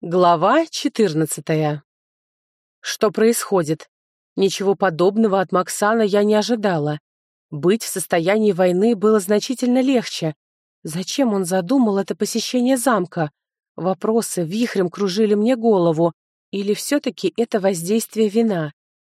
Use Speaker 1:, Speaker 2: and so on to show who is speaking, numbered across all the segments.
Speaker 1: Глава 14. Что происходит? Ничего подобного от Максана я не ожидала. Быть в состоянии войны было значительно легче. Зачем он задумал это посещение замка? Вопросы вихрем кружили мне голову. Или все-таки это воздействие вина?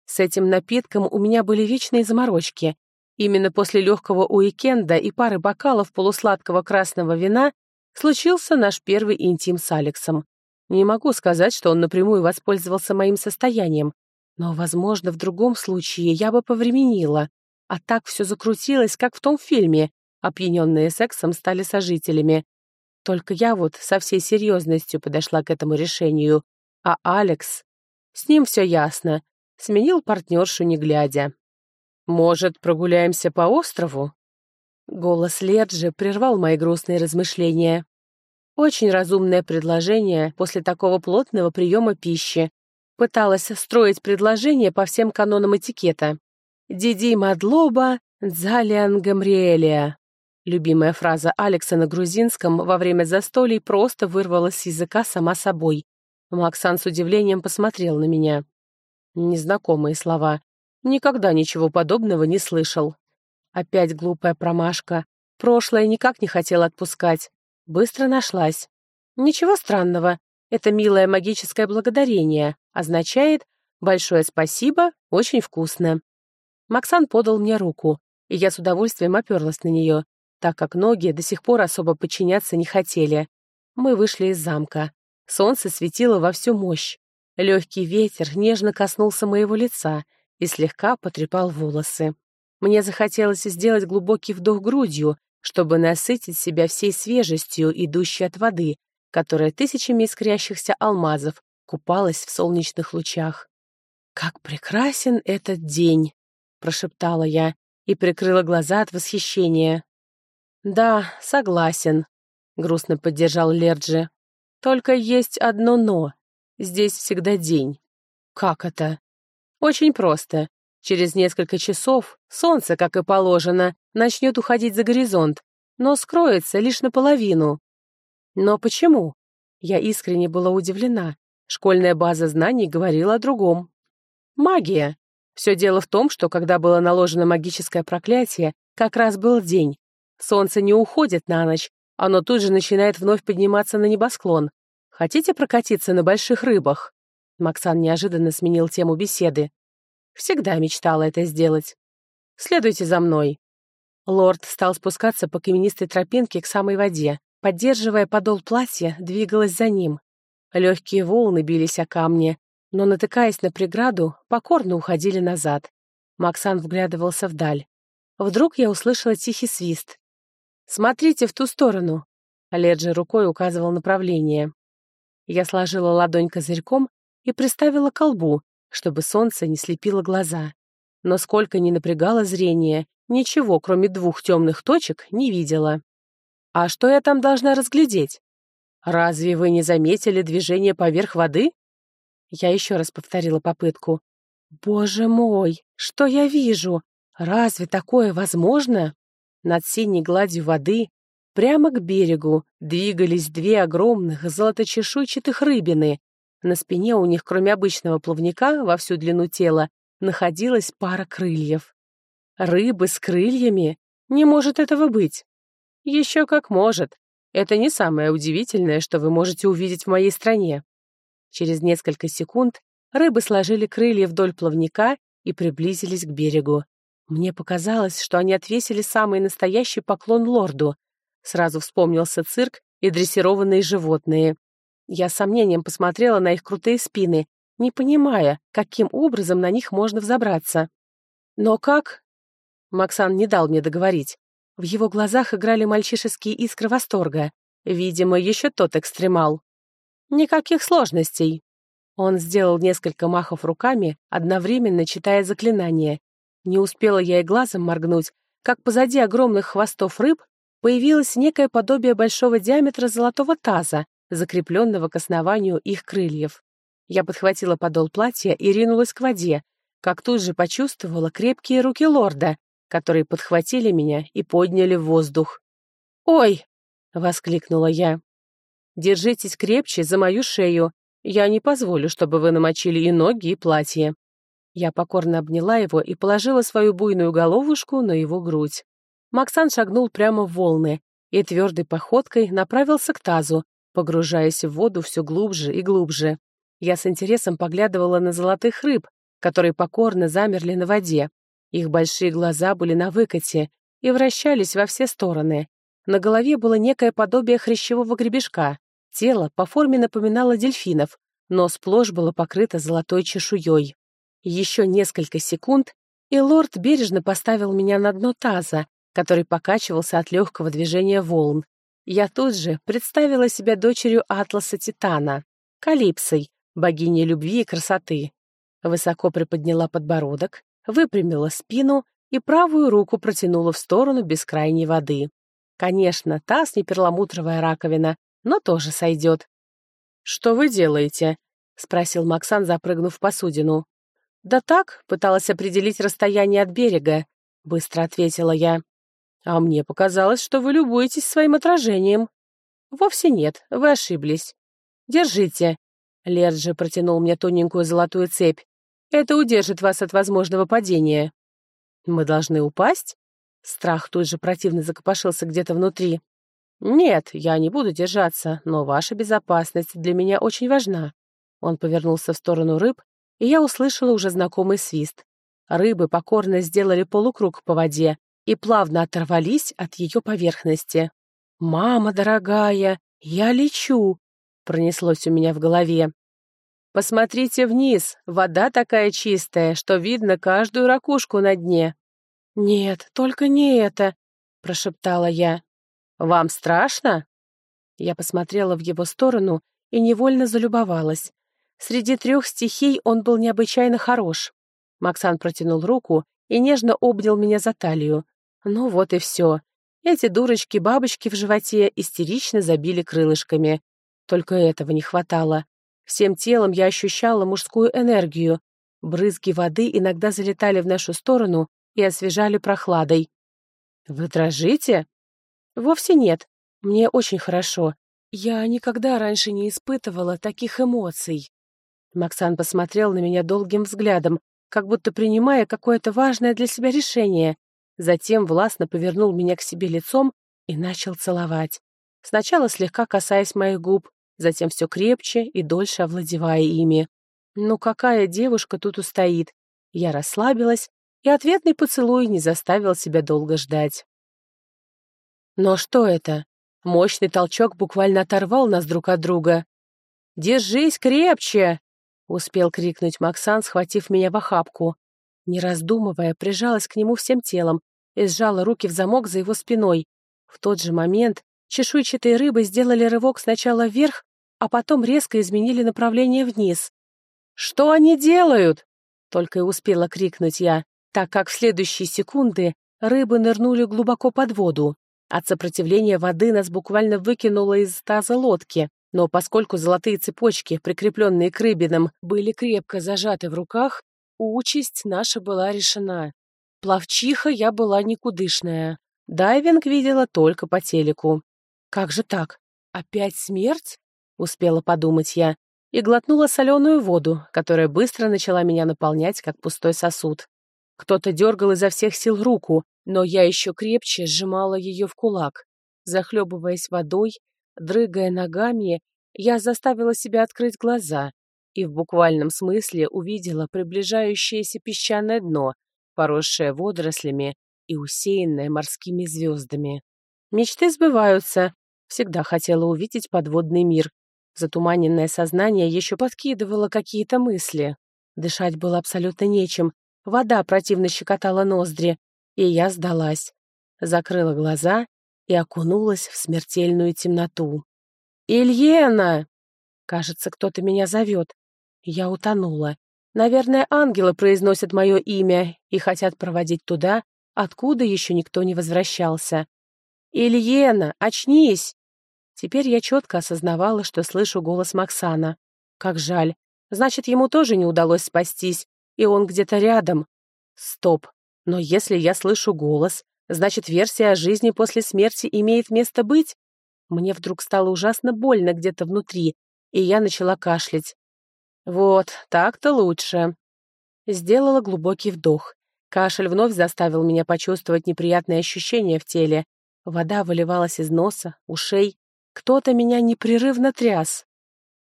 Speaker 1: С этим напитком у меня были вечные заморочки. Именно после легкого уикенда и пары бокалов полусладкого красного вина случился наш первый интим с Алексом. Не могу сказать, что он напрямую воспользовался моим состоянием, но, возможно, в другом случае я бы повременила. А так все закрутилось, как в том фильме. Опьяненные сексом стали сожителями. Только я вот со всей серьезностью подошла к этому решению. А Алекс... С ним все ясно. Сменил партнершу, не глядя. «Может, прогуляемся по острову?» Голос Лерджи прервал мои грустные размышления. Очень разумное предложение после такого плотного приема пищи. Пыталась строить предложение по всем канонам этикета. «Диди Мадлоба, Дзалиан Гамриэлия». Любимая фраза Алекса на грузинском во время застолий просто вырвалась с языка сама собой. Максан с удивлением посмотрел на меня. Незнакомые слова. Никогда ничего подобного не слышал. Опять глупая промашка. Прошлое никак не хотел отпускать. Быстро нашлась. Ничего странного. Это милое магическое благодарение. Означает «большое спасибо, очень вкусно». Максан подал мне руку, и я с удовольствием оперлась на нее, так как ноги до сих пор особо подчиняться не хотели. Мы вышли из замка. Солнце светило во всю мощь. Легкий ветер нежно коснулся моего лица и слегка потрепал волосы. Мне захотелось сделать глубокий вдох грудью, чтобы насытить себя всей свежестью, идущей от воды, которая тысячами искрящихся алмазов купалась в солнечных лучах. «Как прекрасен этот день!» — прошептала я и прикрыла глаза от восхищения. «Да, согласен», — грустно поддержал Лерджи. «Только есть одно «но». Здесь всегда день». «Как это?» «Очень просто. Через несколько часов солнце, как и положено, начнет уходить за горизонт, но скроется лишь наполовину. Но почему? Я искренне была удивлена. Школьная база знаний говорила о другом. Магия. Все дело в том, что когда было наложено магическое проклятие, как раз был день. Солнце не уходит на ночь, оно тут же начинает вновь подниматься на небосклон. Хотите прокатиться на больших рыбах? Максан неожиданно сменил тему беседы. Всегда мечтала это сделать. Следуйте за мной». Лорд стал спускаться по каменистой тропинке к самой воде. Поддерживая подол платья, двигалась за ним. Легкие волны бились о камни, но, натыкаясь на преграду, покорно уходили назад. Максан вглядывался вдаль. Вдруг я услышала тихий свист. «Смотрите в ту сторону!» Леджи рукой указывал направление. Я сложила ладонь козырьком и приставила колбу, чтобы солнце не слепило глаза. Но сколько ни напрягало зрение, ничего, кроме двух темных точек, не видела. А что я там должна разглядеть? Разве вы не заметили движение поверх воды? Я еще раз повторила попытку. Боже мой, что я вижу? Разве такое возможно? Над синей гладью воды, прямо к берегу, двигались две огромных золоточешуйчатых рыбины, на спине у них, кроме обычного плавника во всю длину тела, находилась пара крыльев. Рыбы с крыльями? Не может этого быть. Еще как может. Это не самое удивительное, что вы можете увидеть в моей стране. Через несколько секунд рыбы сложили крылья вдоль плавника и приблизились к берегу. Мне показалось, что они отвесили самый настоящий поклон лорду. Сразу вспомнился цирк и дрессированные животные. Я с сомнением посмотрела на их крутые спины, не понимая, каким образом на них можно взобраться. «Но как?» Максан не дал мне договорить. В его глазах играли мальчишеские искры восторга. Видимо, еще тот экстремал. «Никаких сложностей». Он сделал несколько махов руками, одновременно читая заклинание. Не успела я и глазом моргнуть, как позади огромных хвостов рыб появилось некое подобие большого диаметра золотого таза, закрепленного к основанию их крыльев. Я подхватила подол платья и ринулась к воде, как тут же почувствовала крепкие руки лорда, которые подхватили меня и подняли в воздух. «Ой!» — воскликнула я. Держитесь крепче за мою шею. Я не позволю, чтобы вы намочили и ноги, и платье». Я покорно обняла его и положила свою буйную головушку на его грудь. Максан шагнул прямо в волны и твердой походкой направился к тазу, погружаясь в воду все глубже и глубже. Я с интересом поглядывала на золотых рыб, которые покорно замерли на воде. Их большие глаза были на выкате и вращались во все стороны. На голове было некое подобие хрящевого гребешка. Тело по форме напоминало дельфинов, но сплошь было покрыто золотой чешуей. Еще несколько секунд, и лорд бережно поставил меня на дно таза, который покачивался от легкого движения волн. Я тут же представила себя дочерью Атласа Титана, Калипсой, богиней любви и красоты. Высоко приподняла подбородок, выпрямила спину и правую руку протянула в сторону бескрайней воды. Конечно, таз не перламутровая раковина, но тоже сойдет. «Что вы делаете?» — спросил Максан, запрыгнув в посудину. «Да так, пыталась определить расстояние от берега», — быстро ответила я. «А мне показалось, что вы любуетесь своим отражением». «Вовсе нет, вы ошиблись. Держите». Лерджи протянул мне тоненькую золотую цепь. «Это удержит вас от возможного падения». «Мы должны упасть?» Страх тут же противно закопошился где-то внутри. «Нет, я не буду держаться, но ваша безопасность для меня очень важна». Он повернулся в сторону рыб, и я услышала уже знакомый свист. Рыбы покорно сделали полукруг по воде и плавно оторвались от ее поверхности. «Мама дорогая, я лечу!» — пронеслось у меня в голове. «Посмотрите вниз, вода такая чистая, что видно каждую ракушку на дне». «Нет, только не это», — прошептала я. «Вам страшно?» Я посмотрела в его сторону и невольно залюбовалась. Среди трех стихий он был необычайно хорош. Максан протянул руку и нежно обнял меня за талию. Ну вот и все. Эти дурочки-бабочки в животе истерично забили крылышками. Только этого не хватало. Всем телом я ощущала мужскую энергию. Брызги воды иногда залетали в нашу сторону и освежали прохладой. «Вы дрожите?» «Вовсе нет. Мне очень хорошо. Я никогда раньше не испытывала таких эмоций». Максан посмотрел на меня долгим взглядом, как будто принимая какое-то важное для себя решение. Затем властно повернул меня к себе лицом и начал целовать. Сначала слегка касаясь моих губ, затем все крепче и дольше овладевая ими. Ну какая девушка тут устоит? Я расслабилась, и ответный поцелуй не заставил себя долго ждать. Но что это? Мощный толчок буквально оторвал нас друг от друга. «Держись крепче!» успел крикнуть Максан, схватив меня в охапку. Не раздумывая, прижалась к нему всем телом и сжала руки в замок за его спиной. В тот же момент чешуйчатые рыбы сделали рывок сначала вверх, а потом резко изменили направление вниз. «Что они делают?» — только и успела крикнуть я, так как в следующие секунды рыбы нырнули глубоко под воду. От сопротивления воды нас буквально выкинуло из таза лодки. Но поскольку золотые цепочки, прикрепленные к рыбинам, были крепко зажаты в руках, участь наша была решена. Плавчиха я была никудышная. Дайвинг видела только по телеку. «Как же так? Опять смерть?» — успела подумать я, и глотнула соленую воду, которая быстро начала меня наполнять, как пустой сосуд. Кто-то дергал изо всех сил руку, но я еще крепче сжимала ее в кулак. Захлебываясь водой, Дрыгая ногами, я заставила себя открыть глаза и в буквальном смысле увидела приближающееся песчаное дно, поросшее водорослями и усеянное морскими звездами. Мечты сбываются. Всегда хотела увидеть подводный мир. Затуманенное сознание еще подкидывало какие-то мысли. Дышать было абсолютно нечем. Вода противно щекотала ноздри, и я сдалась. Закрыла глаза и окунулась в смертельную темноту. «Ильена!» Кажется, кто-то меня зовет. Я утонула. Наверное, ангелы произносят мое имя и хотят проводить туда, откуда еще никто не возвращался. «Ильена, очнись!» Теперь я четко осознавала, что слышу голос Максана. Как жаль. Значит, ему тоже не удалось спастись, и он где-то рядом. Стоп. Но если я слышу голос, Значит, версия о жизни после смерти имеет место быть? Мне вдруг стало ужасно больно где-то внутри, и я начала кашлять. «Вот, так-то лучше». Сделала глубокий вдох. Кашель вновь заставил меня почувствовать неприятные ощущения в теле. Вода выливалась из носа, ушей. Кто-то меня непрерывно тряс.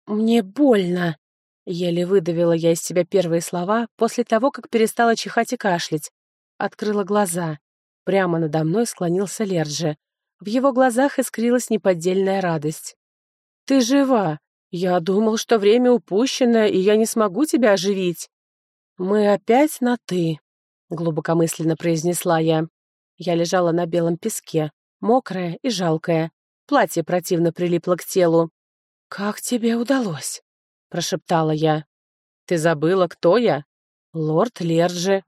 Speaker 1: «Мне больно», — еле выдавила я из себя первые слова после того, как перестала чихать и кашлять. Открыла глаза. Прямо надо мной склонился Лерджи. В его глазах искрилась неподдельная радость. «Ты жива! Я думал, что время упущено, и я не смогу тебя оживить!» «Мы опять на «ты», — глубокомысленно произнесла я. Я лежала на белом песке, мокрая и жалкая. Платье противно прилипло к телу. «Как тебе удалось?» — прошептала я. «Ты забыла, кто я?» «Лорд Лерджи».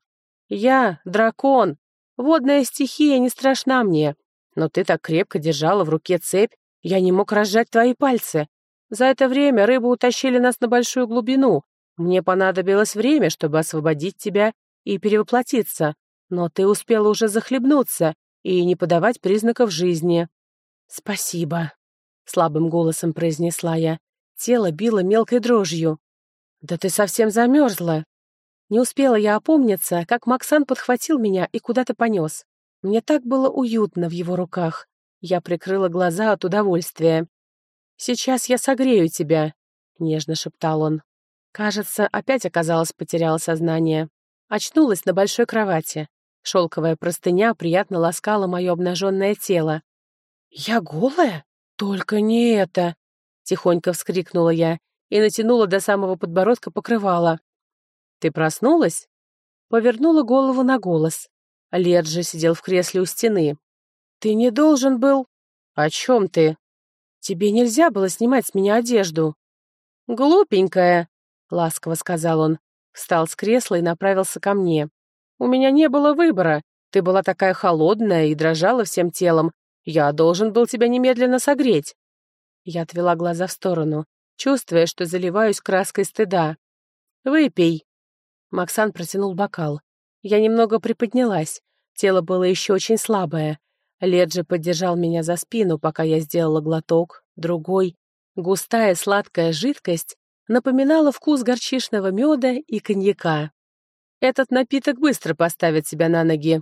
Speaker 1: «Я — дракон. Водная стихия не страшна мне. Но ты так крепко держала в руке цепь, я не мог разжать твои пальцы. За это время рыбы утащили нас на большую глубину. Мне понадобилось время, чтобы освободить тебя и перевоплотиться. Но ты успела уже захлебнуться и не подавать признаков жизни». «Спасибо», — слабым голосом произнесла я. Тело било мелкой дрожью. «Да ты совсем замерзла». Не успела я опомниться, как Максан подхватил меня и куда-то понес. Мне так было уютно в его руках. Я прикрыла глаза от удовольствия. «Сейчас я согрею тебя», — нежно шептал он. Кажется, опять оказалось, потеряла сознание. Очнулась на большой кровати. Шелковая простыня приятно ласкала мое обнаженное тело. «Я голая? Только не это!» — тихонько вскрикнула я и натянула до самого подбородка покрывало. «Ты проснулась?» Повернула голову на голос. Лерджи сидел в кресле у стены. «Ты не должен был...» «О чем ты?» «Тебе нельзя было снимать с меня одежду». «Глупенькая», — ласково сказал он. Встал с кресла и направился ко мне. «У меня не было выбора. Ты была такая холодная и дрожала всем телом. Я должен был тебя немедленно согреть». Я отвела глаза в сторону, чувствуя, что заливаюсь краской стыда. «Выпей». Максан протянул бокал. Я немного приподнялась. Тело было еще очень слабое. Леджи поддержал меня за спину, пока я сделала глоток, другой. Густая сладкая жидкость напоминала вкус горчишного меда и коньяка. Этот напиток быстро поставит себя на ноги.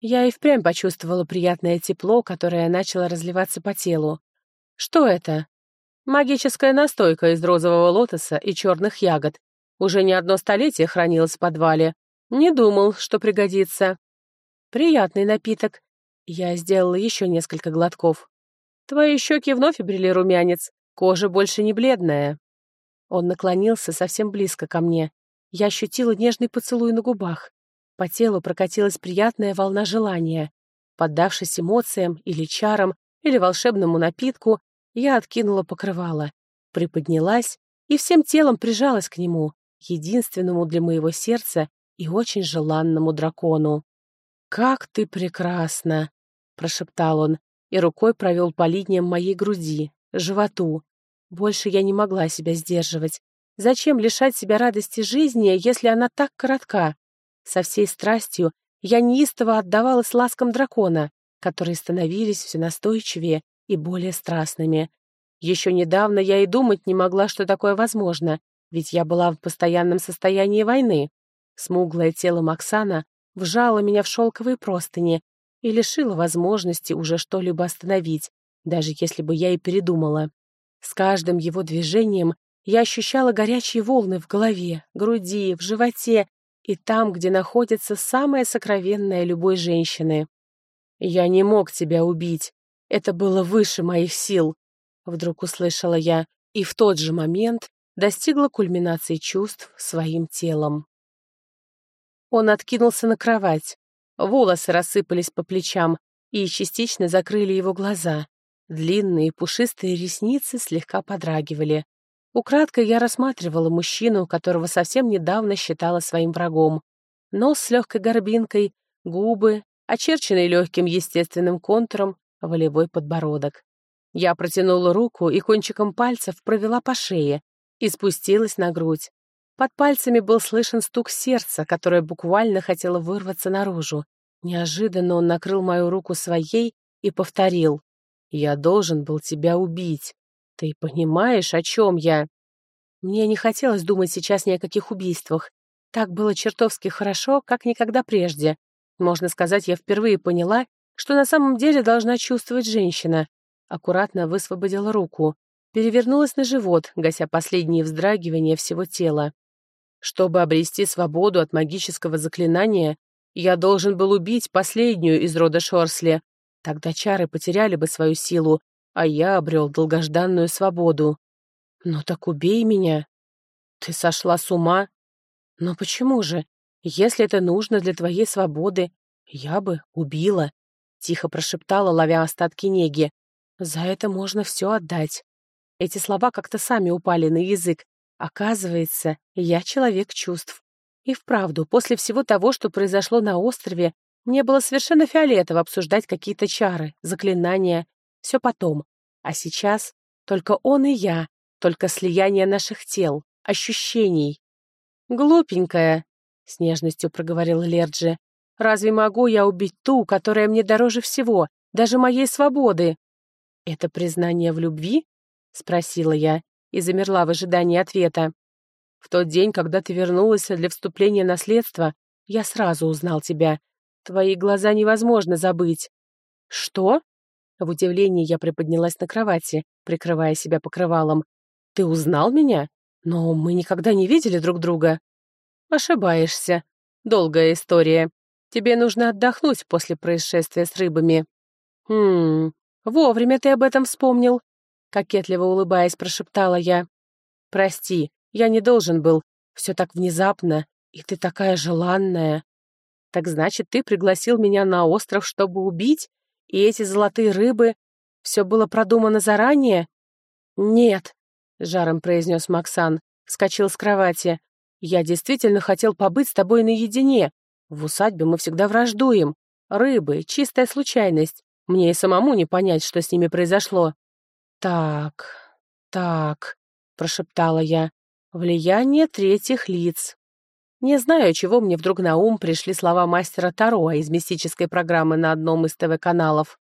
Speaker 1: Я и впрямь почувствовала приятное тепло, которое начало разливаться по телу. Что это? Магическая настойка из розового лотоса и черных ягод. Уже не одно столетие хранилась в подвале. Не думал, что пригодится. Приятный напиток. Я сделала еще несколько глотков. Твои щеки вновь обрели румянец. Кожа больше не бледная. Он наклонился совсем близко ко мне. Я ощутила нежный поцелуй на губах. По телу прокатилась приятная волна желания. Поддавшись эмоциям или чарам, или волшебному напитку, я откинула покрывало, приподнялась и всем телом прижалась к нему, единственному для моего сердца и очень желанному дракону. «Как ты прекрасна!» — прошептал он и рукой провел по линиям моей груди, животу, больше я не могла себя сдерживать. Зачем лишать себя радости жизни, если она так коротка? Со всей страстью я неистово отдавалась ласкам дракона, которые становились все настойчивее и более страстными. Еще недавно я и думать не могла, что такое возможно, ведь я была в постоянном состоянии войны. Смуглое тело Максана вжало меня в шелковые простыни и лишило возможности уже что-либо остановить, даже если бы я и передумала. С каждым его движением я ощущала горячие волны в голове, груди, в животе и там, где находится самая сокровенная любой женщины. «Я не мог тебя убить. Это было выше моих сил», — вдруг услышала я, и в тот же момент достигла кульминации чувств своим телом. Он откинулся на кровать. Волосы рассыпались по плечам и частично закрыли его глаза. Длинные пушистые ресницы слегка подрагивали. Украдкой я рассматривала мужчину, которого совсем недавно считала своим врагом. Нос с легкой горбинкой, губы, очерченный легким естественным контуром, волевой подбородок. Я протянула руку и кончиком пальцев провела по шее и спустилась на грудь. Под пальцами был слышен стук сердца, которое буквально хотело вырваться наружу. Неожиданно он накрыл мою руку своей и повторил Я должен был тебя убить. Ты понимаешь, о чем я?» Мне не хотелось думать сейчас ни о каких убийствах. Так было чертовски хорошо, как никогда прежде. Можно сказать, я впервые поняла, что на самом деле должна чувствовать женщина. Аккуратно высвободила руку, перевернулась на живот, гася последние вздрагивания всего тела. Чтобы обрести свободу от магического заклинания, я должен был убить последнюю из рода Шорсли. Тогда чары потеряли бы свою силу, а я обрел долгожданную свободу. Ну так убей меня. Ты сошла с ума? Но почему же? Если это нужно для твоей свободы, я бы убила. Тихо прошептала, ловя остатки неги. За это можно все отдать. Эти слова как-то сами упали на язык. Оказывается, я человек чувств. И вправду, после всего того, что произошло на острове, мне было совершенно фиолетово обсуждать какие-то чары, заклинания. Все потом. А сейчас только он и я, только слияние наших тел, ощущений. «Глупенькая», — с нежностью проговорил Лерджи. «Разве могу я убить ту, которая мне дороже всего, даже моей свободы?» «Это признание в любви?» — спросила я и замерла в ожидании ответа. В тот день, когда ты вернулась для вступления наследства, я сразу узнал тебя. Твои глаза невозможно забыть. Что? В удивлении я приподнялась на кровати, прикрывая себя покрывалом. Ты узнал меня? Но мы никогда не видели друг друга. Ошибаешься. Долгая история. Тебе нужно отдохнуть после происшествия с рыбами. Хм, вовремя ты об этом вспомнил. Кокетливо улыбаясь, прошептала я. Прости, я не должен был. Все так внезапно, и ты такая желанная. Так значит, ты пригласил меня на остров, чтобы убить? И эти золотые рыбы... Все было продумано заранее? Нет, — жаром произнес Максан, вскочил с кровати. Я действительно хотел побыть с тобой наедине. В усадьбе мы всегда враждуем. Рыбы — чистая случайность. Мне и самому не понять, что с ними произошло. Так, так, — прошептала я. Влияние третьих лиц. Не знаю, чего мне вдруг на ум пришли слова мастера Таро из мистической программы на одном из ТВ-каналов.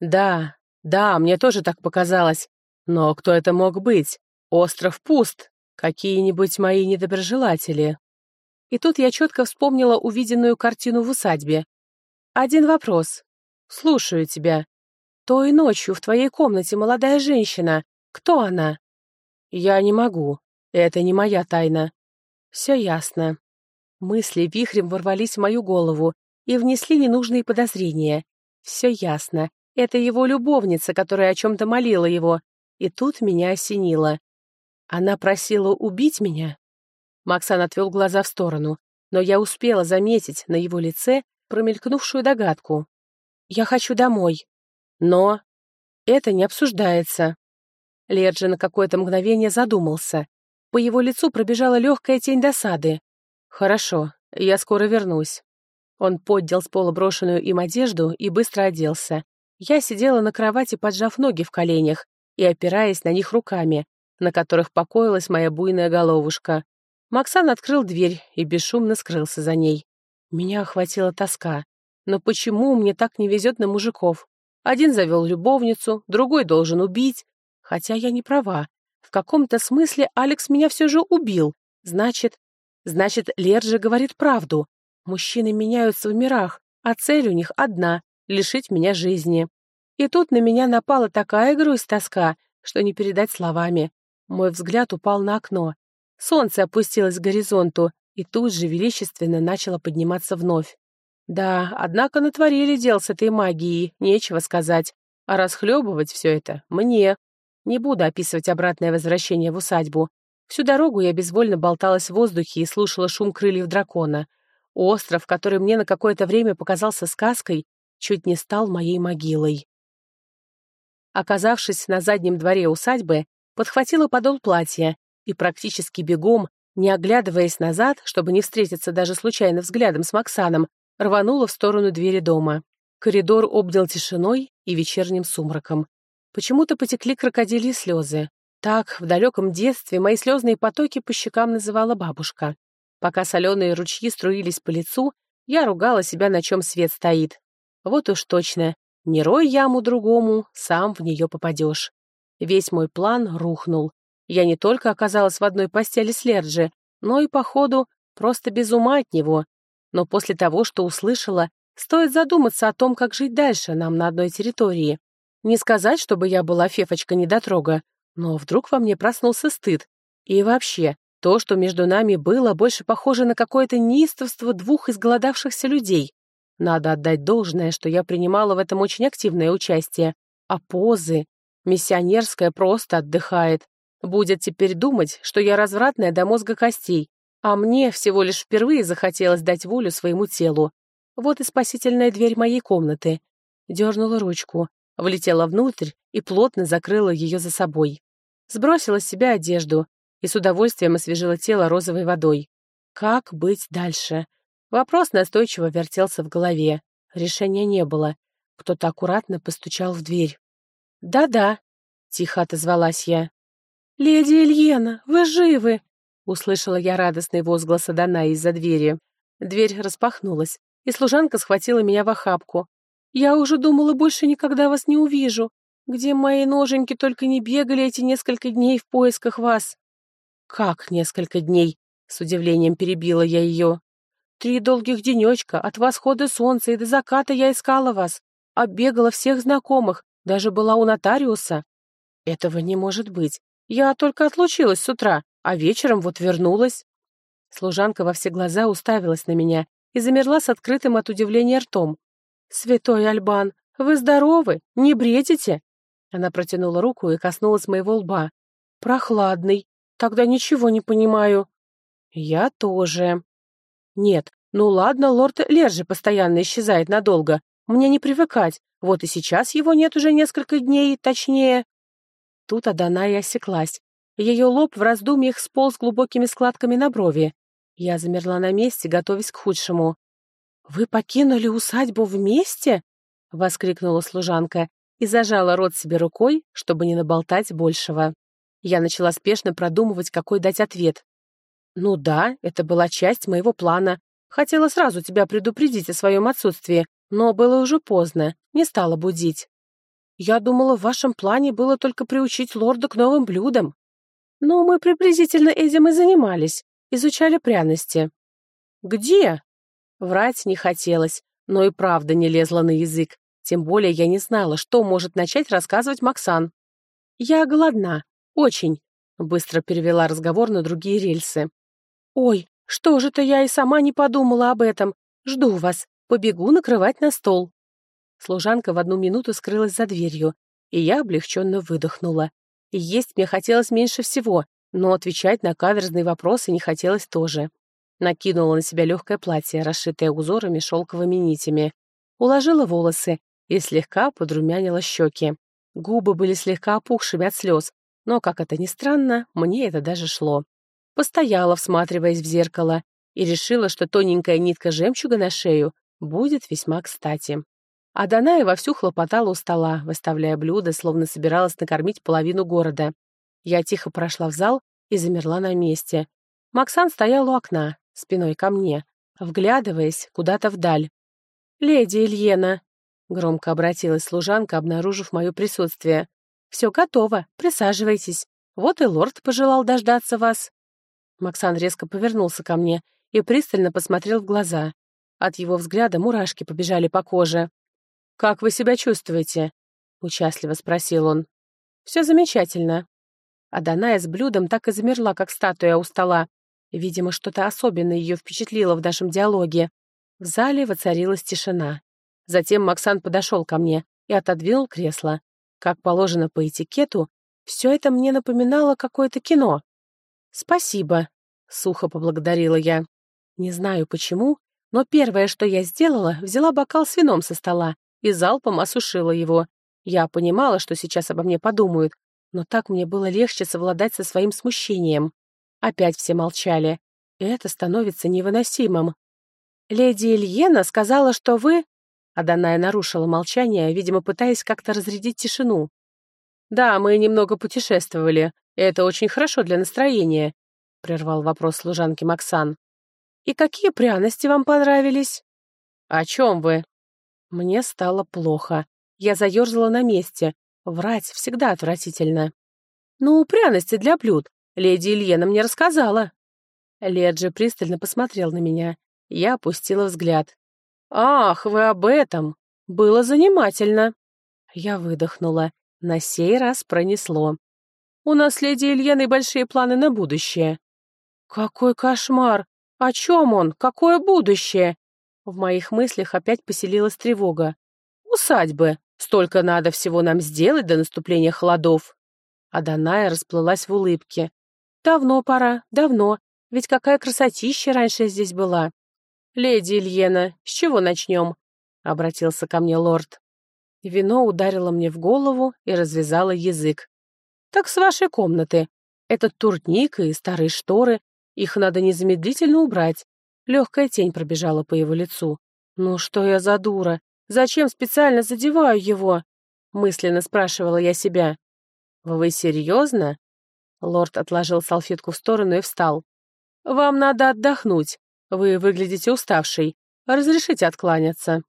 Speaker 1: Да, да, мне тоже так показалось. Но кто это мог быть? Остров пуст. Какие-нибудь мои недоброжелатели. И тут я четко вспомнила увиденную картину в усадьбе. Один вопрос. Слушаю тебя. Той ночью в твоей комнате молодая женщина. Кто она? Я не могу. Это не моя тайна. Все ясно. Мысли вихрем ворвались в мою голову и внесли ненужные подозрения. Все ясно. Это его любовница, которая о чем-то молила его. И тут меня осенило. Она просила убить меня? Максан отвел глаза в сторону, но я успела заметить на его лице промелькнувшую догадку. «Я хочу домой». «Но...» «Это не обсуждается». Лерджи на какое-то мгновение задумался. По его лицу пробежала легкая тень досады. «Хорошо, я скоро вернусь». Он поднял с пола брошенную им одежду и быстро оделся. Я сидела на кровати, поджав ноги в коленях и опираясь на них руками, на которых покоилась моя буйная головушка. Максан открыл дверь и бесшумно скрылся за ней. Меня охватила тоска. Но почему мне так не везет на мужиков? Один завел любовницу, другой должен убить. Хотя я не права. В каком-то смысле Алекс меня все же убил. Значит, значит, Лерджи говорит правду. Мужчины меняются в мирах, а цель у них одна — лишить меня жизни. И тут на меня напала такая грусть-тоска, что не передать словами. Мой взгляд упал на окно. Солнце опустилось к горизонту и тут же величественно начало подниматься вновь. Да, однако натворили дел с этой магией, нечего сказать. А расхлебывать все это мне. Не буду описывать обратное возвращение в усадьбу. Всю дорогу я безвольно болталась в воздухе и слушала шум крыльев дракона. Остров, который мне на какое-то время показался сказкой, чуть не стал моей могилой. Оказавшись на заднем дворе усадьбы, подхватила подол платья и практически бегом, не оглядываясь назад, чтобы не встретиться даже случайно взглядом с Максаном, рванула в сторону двери дома. Коридор обнял тишиной и вечерним сумраком. Почему-то потекли крокодильи слезы. Так, в далеком детстве мои слезные потоки по щекам называла бабушка. Пока соленые ручьи струились по лицу, я ругала себя, на чем свет стоит. Вот уж точно, Не рой яму другому, сам в нее попадешь. Весь мой план рухнул. Я не только оказалась в одной постели с Лерджи, но и, походу, просто без ума от него. Но после того, что услышала, стоит задуматься о том, как жить дальше нам на одной территории. Не сказать, чтобы я была фефочка-недотрога, но вдруг во мне проснулся стыд. И вообще, то, что между нами было, больше похоже на какое-то неистовство двух изголодавшихся людей. Надо отдать должное, что я принимала в этом очень активное участие. А позы? Миссионерская просто отдыхает. Будет теперь думать, что я развратная до мозга костей, а мне всего лишь впервые захотелось дать волю своему телу. Вот и спасительная дверь моей комнаты. Дернула ручку, влетела внутрь и плотно закрыла ее за собой. Сбросила с себя одежду и с удовольствием освежила тело розовой водой. Как быть дальше? Вопрос настойчиво вертелся в голове. Решения не было. Кто-то аккуратно постучал в дверь. «Да-да», — тихо отозвалась я. «Леди Ильена, вы живы!» — услышала я радостный возглас Адана из-за двери. Дверь распахнулась, и служанка схватила меня в охапку. «Я уже думала, больше никогда вас не увижу. Где мои ноженьки только не бегали эти несколько дней в поисках вас?» «Как несколько дней?» — с удивлением перебила я ее. Три долгих денечка, от восхода солнца и до заката я искала вас, оббегала всех знакомых, даже была у нотариуса. Этого не может быть. Я только отлучилась с утра, а вечером вот вернулась. Служанка во все глаза уставилась на меня и замерла с открытым от удивления ртом. «Святой Альбан, вы здоровы? Не бредите?» Она протянула руку и коснулась моего лба. «Прохладный. Тогда ничего не понимаю». «Я тоже», нет, ну ладно, лорд Лержи постоянно исчезает надолго. Мне не привыкать. Вот и сейчас его нет уже несколько дней, точнее. Тут Адана и осеклась. Ее лоб в раздумьях сполз глубокими складками на брови. Я замерла на месте, готовясь к худшему. «Вы покинули усадьбу вместе?» — воскликнула служанка и зажала рот себе рукой, чтобы не наболтать большего. Я начала спешно продумывать, какой дать ответ. «Ну да, это была часть моего плана. Хотела сразу тебя предупредить о своем отсутствии, но было уже поздно, не стала будить. Я думала, в вашем плане было только приучить лорда к новым блюдам. Но мы приблизительно этим и занимались, изучали пряности. Где? Врать не хотелось, но и правда не лезла на язык. Тем более я не знала, что может начать рассказывать Максан. «Я голодна. Очень», — быстро перевела разговор на другие рельсы. «Ой, что же-то я и сама не подумала об этом. Жду вас. Побегу накрывать на стол». Служанка в одну минуту скрылась за дверью, и я облегченно выдохнула. И есть мне хотелось меньше всего, но отвечать на каверзные вопросы не хотелось тоже. Накинула на себя легкое платье, расшитое узорами шелковыми нитями. Уложила волосы и слегка подрумянила щеки. Губы были слегка опухшими от слез, но, как это ни странно, мне это даже шло. Постояла, всматриваясь в зеркало, и решила, что тоненькая нитка жемчуга на шею будет весьма кстати. А Даная вовсю хлопотала у стола, выставляя блюда, словно собиралась накормить половину города. Я тихо прошла в зал и замерла на месте. Максан стоял у окна, спиной ко мне, вглядываясь куда-то вдаль. «Леди Ильена!» — громко обратилась служанка, обнаружив мое присутствие. «Все готово, присаживайтесь. Вот и лорд пожелал дождаться вас». Максан резко повернулся ко мне и пристально посмотрел в глаза. От его взгляда мурашки побежали по коже. «Как вы себя чувствуете?» — участливо спросил он. «Все замечательно». Аданая с блюдом так и замерла, как статуя у стола. Видимо, что-то особенное ее впечатлило в нашем диалоге. В зале воцарилась тишина. Затем Максан подошел ко мне и отодвинул кресло. Как положено по этикету, все это мне напоминало какое-то кино. «Спасибо», — сухо поблагодарила я. Не знаю почему, но первое, что я сделала, взяла бокал с вином со стола и залпом осушила его. Я понимала, что сейчас обо мне подумают, но так мне было легче совладать со своим смущением. Опять все молчали. Это становится невыносимым. «Леди Ильена сказала, что вы...» Аданая нарушила молчание, видимо, пытаясь как-то разрядить тишину. «Да, мы немного путешествовали. Это очень хорошо для настроения», — прервал вопрос служанки Максан. «И какие пряности вам понравились?» «О чем вы?» Мне стало плохо. Я заерзала на месте. Врать всегда отвратительно. «Ну, пряности для блюд. Леди Ильена мне рассказала». Леджи пристально посмотрел на меня. Я опустила взгляд. «Ах, вы об этом! Было занимательно!» Я выдохнула. На сей раз пронесло. «У нас леди Ильеной большие планы на будущее». «Какой кошмар! О чем он? Какое будущее?» В моих мыслях опять поселилась тревога. «Усадьбы. Столько надо всего нам сделать до наступления холодов». Аданая расплылась в улыбке. «Давно пора, давно. Ведь какая красотища раньше здесь была». «Леди Ильена, с чего начнем?» — обратился ко мне лорд. Вино ударило мне в голову и развязало язык. «Так с вашей комнаты. Этот турник и старые шторы. Их надо незамедлительно убрать». Легкая тень пробежала по его лицу. «Ну что я за дура? Зачем специально задеваю его?» Мысленно спрашивала я себя. «Вы серьезно?» Лорд отложил салфетку в сторону и встал. «Вам надо отдохнуть. Вы выглядите уставшей. Разрешите откланяться».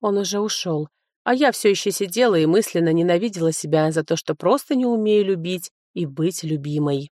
Speaker 1: Он уже ушел, а я все еще сидела и мысленно ненавидела себя за то, что просто не умею любить и быть любимой.